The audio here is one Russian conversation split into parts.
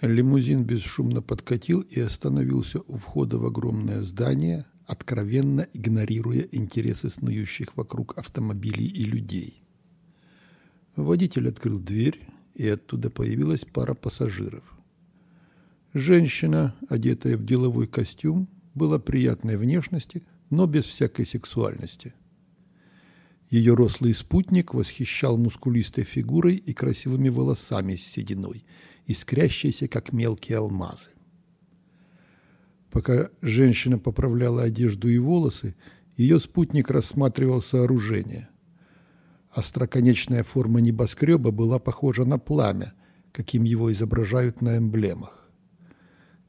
Лимузин бесшумно подкатил и остановился у входа в огромное здание, откровенно игнорируя интересы снующих вокруг автомобилей и людей. Водитель открыл дверь, и оттуда появилась пара пассажиров. Женщина, одетая в деловой костюм, была приятной внешности, но без всякой сексуальности. Ее рослый спутник восхищал мускулистой фигурой и красивыми волосами с сединой, искрящейся, как мелкие алмазы. Пока женщина поправляла одежду и волосы, ее спутник рассматривал сооружение. Остроконечная форма небоскреба была похожа на пламя, каким его изображают на эмблемах.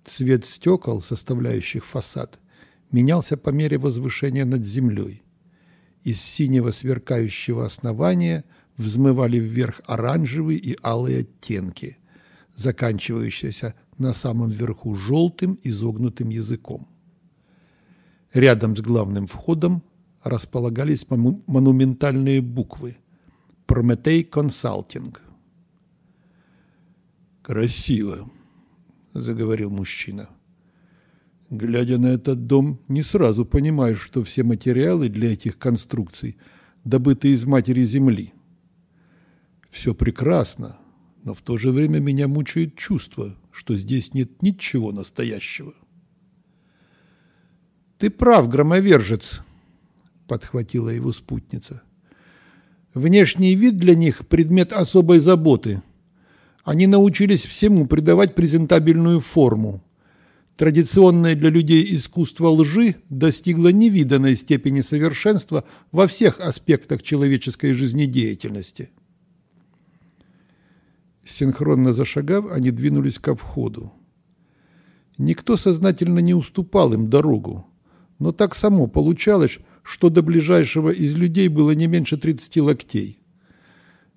Цвет стекол, составляющих фасад, менялся по мере возвышения над землей – из синего сверкающего основания взмывали вверх оранжевые и алые оттенки, заканчивающиеся на самом верху желтым изогнутым языком. Рядом с главным входом располагались монументальные буквы «Прометей Консалтинг». «Красиво», — заговорил мужчина. Глядя на этот дом, не сразу понимаешь, что все материалы для этих конструкций добыты из матери земли. Все прекрасно, но в то же время меня мучает чувство, что здесь нет ничего настоящего. «Ты прав, громовержец», — подхватила его спутница. «Внешний вид для них – предмет особой заботы. Они научились всему придавать презентабельную форму, Традиционное для людей искусство лжи достигло невиданной степени совершенства во всех аспектах человеческой жизнедеятельности. Синхронно зашагав, они двинулись ко входу. Никто сознательно не уступал им дорогу, но так само получалось, что до ближайшего из людей было не меньше 30 локтей.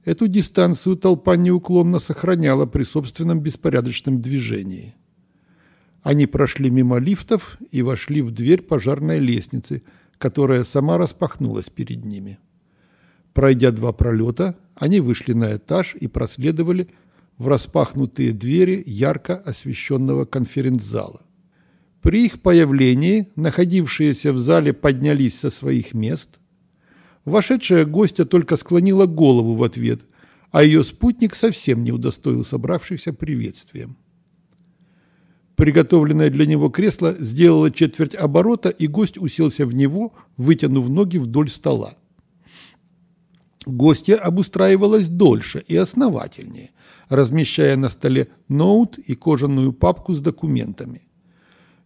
Эту дистанцию толпа неуклонно сохраняла при собственном беспорядочном движении. Они прошли мимо лифтов и вошли в дверь пожарной лестницы, которая сама распахнулась перед ними. Пройдя два пролета, они вышли на этаж и проследовали в распахнутые двери ярко освещенного конференц-зала. При их появлении находившиеся в зале поднялись со своих мест. Вошедшая гостья только склонила голову в ответ, а ее спутник совсем не удостоил собравшихся приветствием. Приготовленное для него кресло сделало четверть оборота, и гость уселся в него, вытянув ноги вдоль стола. Гостья обустраивалась дольше и основательнее, размещая на столе ноут и кожаную папку с документами.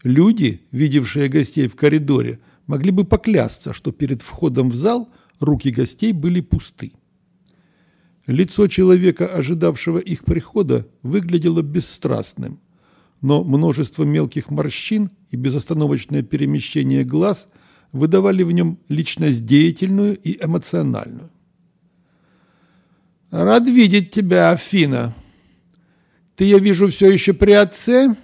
Люди, видевшие гостей в коридоре, могли бы поклясться, что перед входом в зал руки гостей были пусты. Лицо человека, ожидавшего их прихода, выглядело бесстрастным, но множество мелких морщин и безостановочное перемещение глаз выдавали в нем личность деятельную и эмоциональную. «Рад видеть тебя, Афина. Ты, я вижу, все еще при отце?»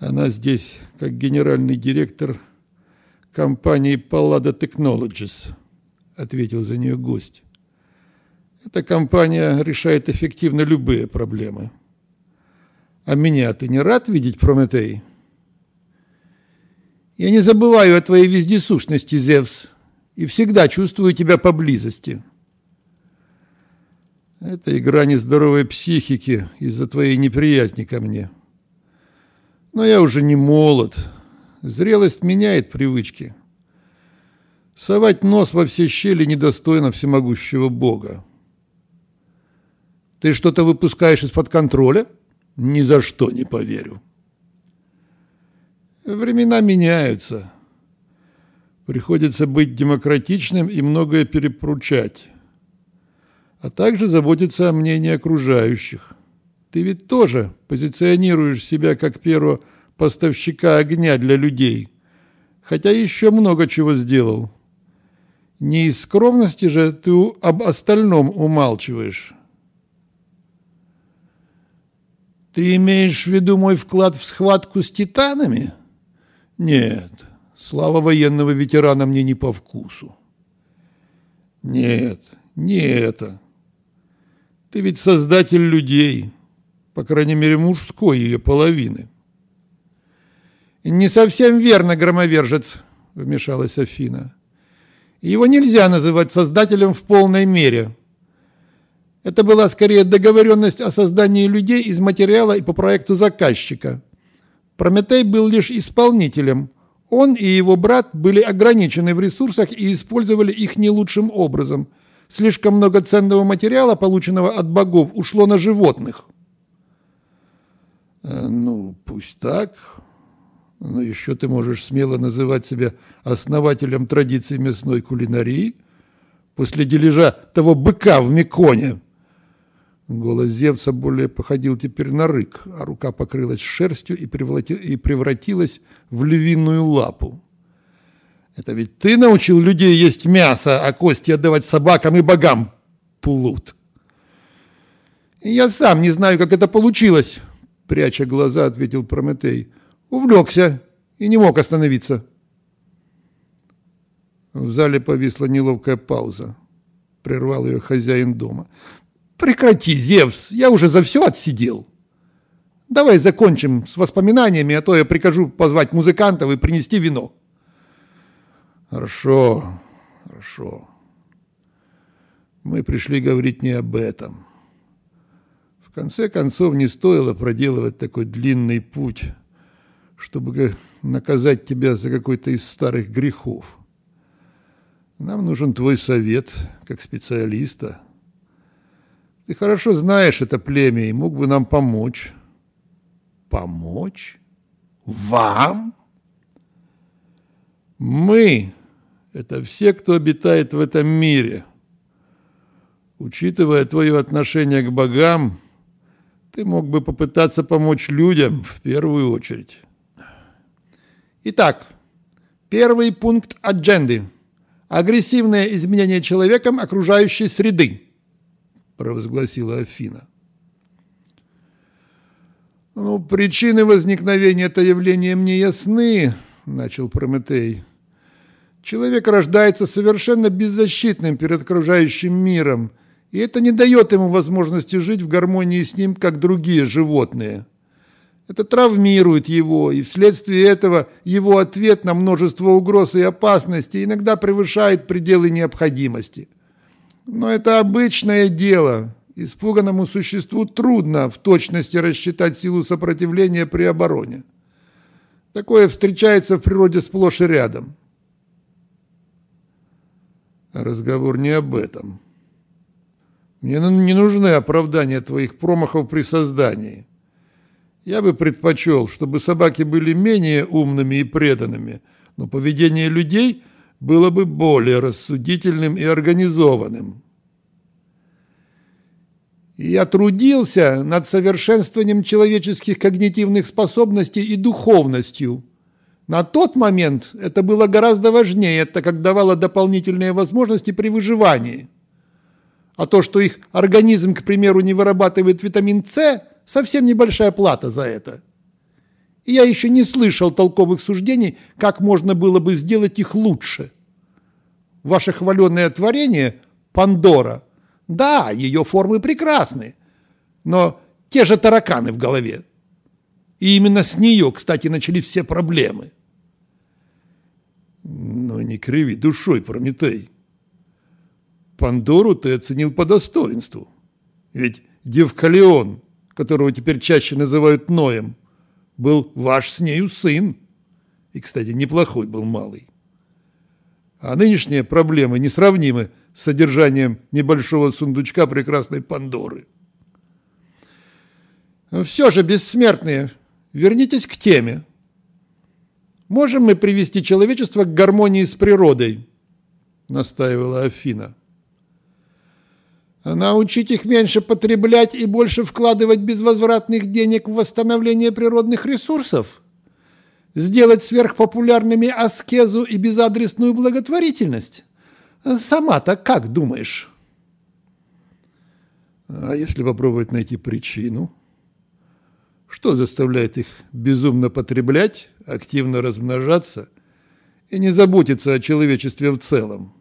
Она здесь как генеральный директор компании Pallada Technologies, ответил за нее гость. Эта компания решает эффективно любые проблемы. А меня ты не рад видеть, Прометей? Я не забываю о твоей вездесущности, Зевс, и всегда чувствую тебя поблизости. Это игра нездоровой психики из-за твоей неприязни ко мне. Но я уже не молод. Зрелость меняет привычки. Совать нос во все щели недостойно всемогущего Бога. Ты что-то выпускаешь из-под контроля? — ни за что не поверю. Времена меняются. Приходится быть демократичным и многое перепоручать, а также заботиться о мнении окружающих. Ты ведь тоже позиционируешь себя как первого поставщика огня для людей, хотя еще много чего сделал. Не из скромности же ты об остальном умалчиваешь. Ты имеешь в виду мой вклад в схватку с титанами? Нет, слава военного ветерана мне не по вкусу. Нет, не это. Ты ведь создатель людей. по крайней мере, мужской ее половины. «Не совсем верно, громовержец», — вмешалась Афина. «Его нельзя называть создателем в полной мере. Это была скорее договоренность о создании людей из материала и по проекту заказчика. Прометей был лишь исполнителем. Он и его брат были ограничены в ресурсах и использовали их не лучшим образом. Слишком много ценного материала, полученного от богов, ушло на животных». Э, «Ну, пусть так», но еще ты можешь смело называть себя основателем традиции мясной кулинарии после дележа того быка в Меконе. Голос Зевса более походил теперь на рык, а рука покрылась шерстью и, и превратилась в львиную лапу. Это ведь ты научил людей есть мясо, а кости отдавать собакам и богам, плут. Я сам не знаю, как это получилось, пряча глаза, ответил Прометей. Увлекся и не мог остановиться. В зале повисла неловкая пауза. Прервал ее хозяин дома. «Прекрати, Зевс, я уже за все отсидел. Давай закончим с воспоминаниями, а то я прикажу позвать музыкантов и принести вино». «Хорошо, хорошо. Мы пришли говорить не об этом. В конце концов, не стоило проделывать такой длинный путь» чтобы наказать тебя за какой-то из старых грехов. Нам нужен твой совет, как специалиста. Ты хорошо знаешь это племя и мог бы нам помочь. Помочь? Вам? Мы – это все, кто обитает в этом мире. Учитывая твое отношение к богам, ты мог бы попытаться помочь людям в первую очередь. Итак, первый пункт адженды. Агрессивное изменение человеком окружающей среды, провозгласила Афина. «Ну, причины возникновения этого явления мне ясны», — начал Прометей. «Человек рождается совершенно беззащитным перед окружающим миром, и это не дает ему возможности жить в гармонии с ним, как другие животные. Это травмирует его, и вследствие этого его ответ на множество угроз и опасностей иногда превышает пределы необходимости. Но это обычное дело. Испуганному существу трудно в точности рассчитать силу сопротивления при обороне. Такое встречается в природе сплошь и рядом. Разговор не об этом. Мне не нужны оправдания твоих промахов при создании. Я бы предпочел, чтобы собаки были менее умными и преданными, но поведение людей было бы более рассудительным и организованным. Я трудился над совершенствованием человеческих когнитивных способностей и духовностью. На тот момент это было гораздо важнее, так как давало дополнительные возможности при выживании. А то, что их организм, к примеру, не вырабатывает витамин С – совсем небольшая плата за это. И я еще не слышал толковых суждений, как можно было бы сделать их лучше. Ваше хваленное творение – Пандора. Да, ее формы прекрасны, но те же тараканы в голове. И именно с нее, кстати, начались все проблемы. Но не криви душой, Прометей. Пандору ты оценил по достоинству. Ведь Девкалион которого теперь чаще называют Ноем, был ваш с нею сын. И, кстати, неплохой был малый. А нынешние проблемы несравнимы с содержанием небольшого сундучка прекрасной Пандоры. Все же, бессмертные, вернитесь к теме. Можем мы привести человечество к гармонии с природой? Настаивала Афина. Научить их меньше потреблять и больше вкладывать безвозвратных денег в восстановление природных ресурсов? Сделать сверхпопулярными аскезу и безадресную благотворительность? Сама-то как думаешь? А если попробовать найти причину? Что заставляет их безумно потреблять, активно размножаться и не заботиться о человечестве в целом?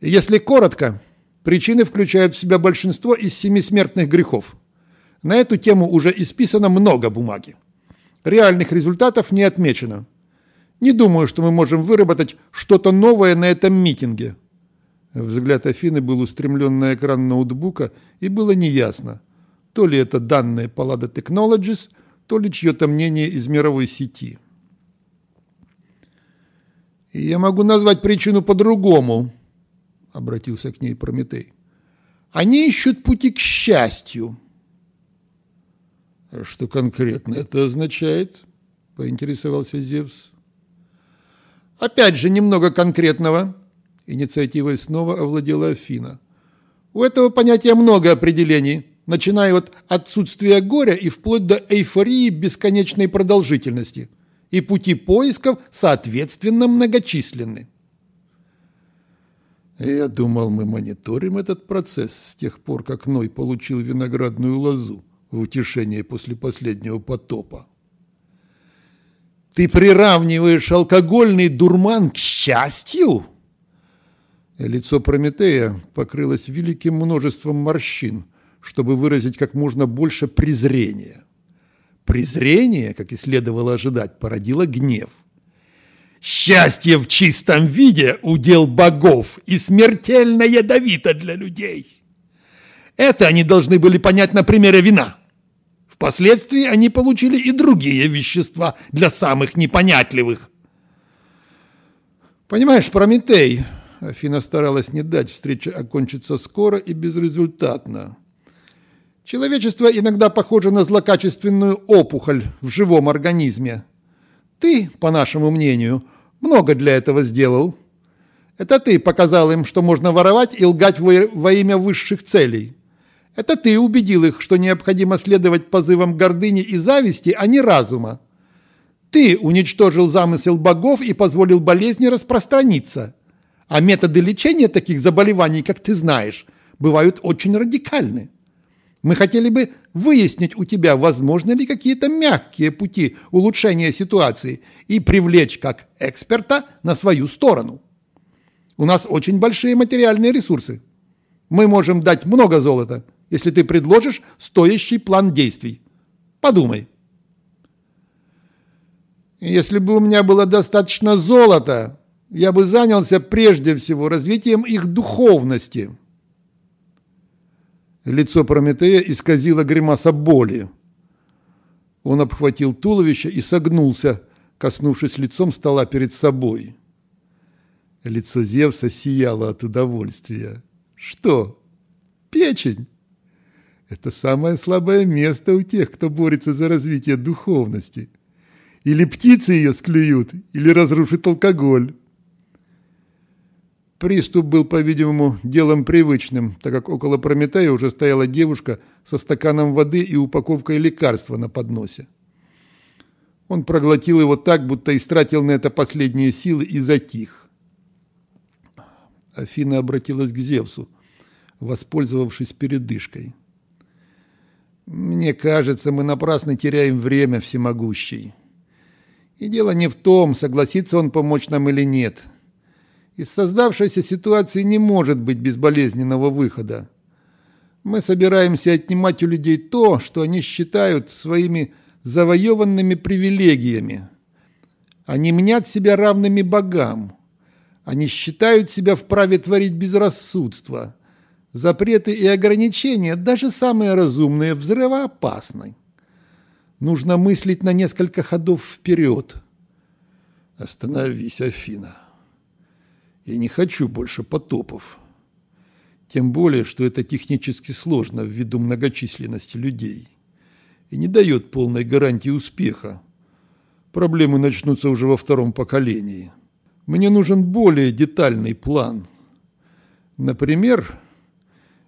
Если коротко, Причины включают в себя большинство из семи смертных грехов. На эту тему уже исписано много бумаги. Реальных результатов не отмечено. Не думаю, что мы можем выработать что-то новое на этом митинге. Взгляд Афины был устремлен на экран ноутбука, и было неясно, то ли это данные Pallada Technologies, то ли чье-то мнение из мировой сети. «Я могу назвать причину по-другому», — обратился к ней Прометей. «Они ищут пути к счастью». «Что конкретно это означает?» — поинтересовался Зевс. «Опять же, немного конкретного». Инициативой снова овладела Афина. «У этого понятия много определений, начиная от отсутствия горя и вплоть до эйфории бесконечной продолжительности. И пути поисков, соответственно, многочисленны». Я думал, мы мониторим этот процесс с тех пор, как Ной получил виноградную лозу в утешение после последнего потопа. Ты приравниваешь алкогольный дурман к счастью? Лицо Прометея покрылось великим множеством морщин, чтобы выразить как можно больше презрения. Презрение, как и следовало ожидать, породило гнев. Счастье в чистом виде – удел богов и смертельно ядовито для людей. Это они должны были понять на примере вина. Впоследствии они получили и другие вещества для самых непонятливых. Понимаешь, Прометей, Афина старалась не дать встрече окончиться скоро и безрезультатно. Человечество иногда похоже на злокачественную опухоль в живом организме. Ты, по нашему мнению, много для этого сделал. Это ты показал им, что можно воровать и лгать во имя высших целей. Это ты убедил их, что необходимо следовать позывам гордыни и зависти, а не разума. Ты уничтожил замысел богов и позволил болезни распространиться. А методы лечения таких заболеваний, как ты знаешь, бывают очень радикальны. Мы хотели бы выяснить у тебя, возможны ли какие-то мягкие пути улучшения ситуации и привлечь как эксперта на свою сторону. У нас очень большие материальные ресурсы. Мы можем дать много золота, если ты предложишь стоящий план действий. Подумай. Если бы у меня было достаточно золота, я бы занялся прежде всего развитием их духовности – Лицо Прометея исказило гримаса боли. Он обхватил туловище и согнулся, коснувшись лицом стола перед собой. Лицо Зевса сияло от удовольствия. «Что? Печень? Это самое слабое место у тех, кто борется за развитие духовности. Или птицы ее склюют, или разрушит алкоголь». Приступ был, по-видимому, делом привычным, так как около Прометея уже стояла девушка со стаканом воды и упаковкой лекарства на подносе. Он проглотил его так, будто истратил на это последние силы и затих. Афина обратилась к Зевсу, воспользовавшись передышкой. «Мне кажется, мы напрасно теряем время, всемогущий. И дело не в том, согласится он помочь нам или нет. Из создавшейся ситуации не может быть безболезненного выхода. Мы собираемся отнимать у людей то, что они считают своими завоеванными привилегиями. Они мнят себя равными богам. Они считают себя вправе творить безрассудство. Запреты и ограничения, даже самые разумные, взрывоопасны. Нужно мыслить на несколько ходов вперед. Остановись, Афина. Я не хочу больше потопов. Тем более, что это технически сложно ввиду многочисленности людей и не дает полной гарантии успеха. Проблемы начнутся уже во втором поколении. Мне нужен более детальный план. Например,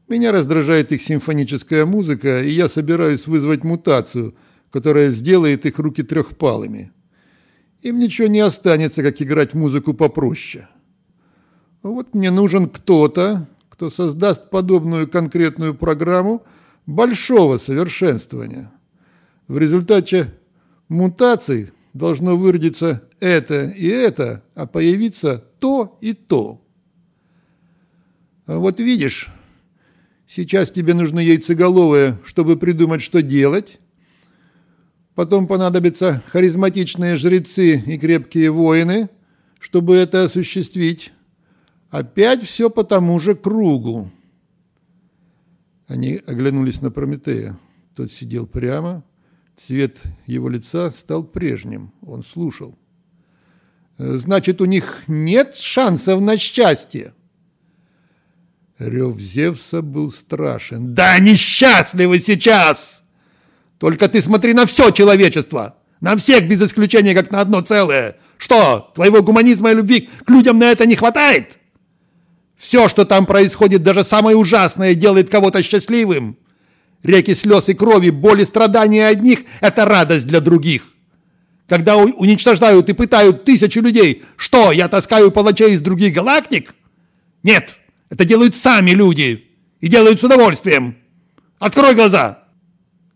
меня раздражает их симфоническая музыка, и я собираюсь вызвать мутацию, которая сделает их руки трехпалыми. Им ничего не останется, как играть музыку попроще. Вот мне нужен кто-то, кто создаст подобную конкретную программу большого совершенствования. В результате мутаций должно выродиться это и это, а появиться то и то. Вот видишь, Сейчас тебе нужны яйцеголовые, чтобы придумать, что делать. Потом понадобятся харизматичные жрецы и крепкие воины, чтобы это осуществить. Опять все по тому же кругу. Они оглянулись на Прометея. Тот сидел прямо, цвет его лица стал прежним. Он слушал. «Значит, у них нет шансов на счастье?» Рев Зевса был страшен. «Да несчастливы сейчас! Только ты смотри на все человечество! На всех без исключения, как на одно целое! Что, твоего гуманизма и любви к людям на это не хватает?» Все, что там происходит, даже самое ужасное, делает кого-то счастливым. Реки слез и крови, боли, страдания одних – это радость для других. Когда уничтожают и пытают тысячи людей, что, я таскаю палачей из других галактик? Нет, это делают сами люди. И делают с удовольствием. Открой глаза.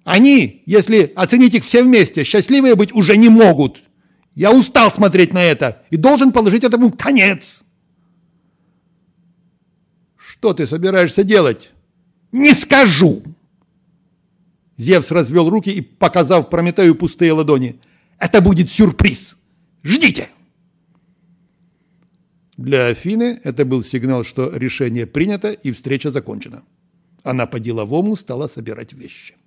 Они, если оценить их все вместе, счастливые быть уже не могут. Я устал смотреть на это и должен положить этому конец. Что ты собираешься делать? Не скажу. Зевс развел руки и, показав Прометею пустые ладони, это будет сюрприз. Ждите. Для Афины это был сигнал, что решение принято и встреча закончена. Она по-деловому стала собирать вещи.